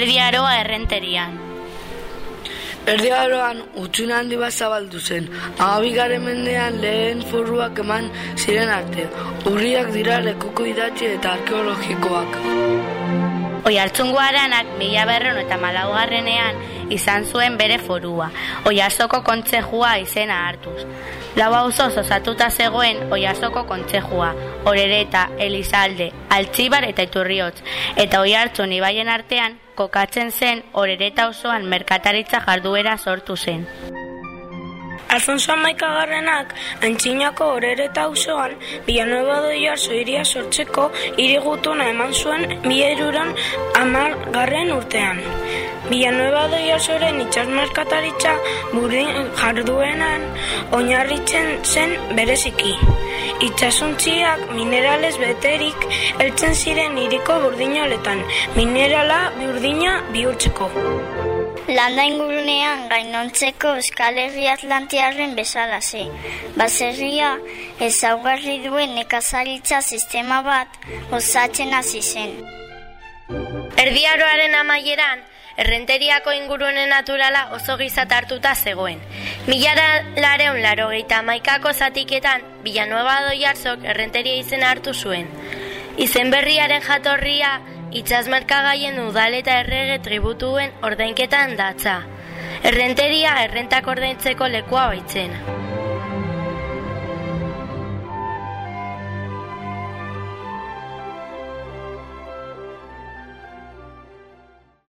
erdiaroa errenterian. Erdiaroan utxun handi bat zabaldu zen, agabigaren mendean lehen foruak eman ziren arte, urriak dira lekuko idatzi eta arkeologikoak. Oi hartzungoaranak mila berron eta malaugarrenean izan zuen bere forua, oiazoko kontzejua izena hartuz. Lau auzo osatuta zegoen oiazoko kontzejua, orereta, elizalde, altzibar eta iturriotz, eta oi hartzun ibaien artean kokatzen zen orereta osoan merkataritza jarduera sortu zen. Alfonso Amaikagarrenak antxinako horereta auzoan Villanueva de Iarzo iria sortzeko irigutuna eman zuen bieruran amar garren urtean. Villanueva de Iarzoren itxasmerkataritza burin jarduenan oinarritzen zen bereziki. Itxasuntziak minerales beterik eltzen ziren iriko burdinoletan, minerala burdina bihurtzeko. Landa ingurunean gainontzeko Euskal Herri Atlantiarren bezala ze. Baserria ezaugarri duen nekazaritza sistema bat osatzen hasi zen. Erdiaroaren amaieran, errenteriako ingurune naturala oso gizat hartuta zegoen. Milara lareun laro maikako zatiketan, Villanueva doiarzok errenteria izen hartu zuen. Izen berriaren jatorria itxasmerkagaien udal eta errege tributuen ordainketan datza. Errenteria errentak ordaintzeko lekua baitzen.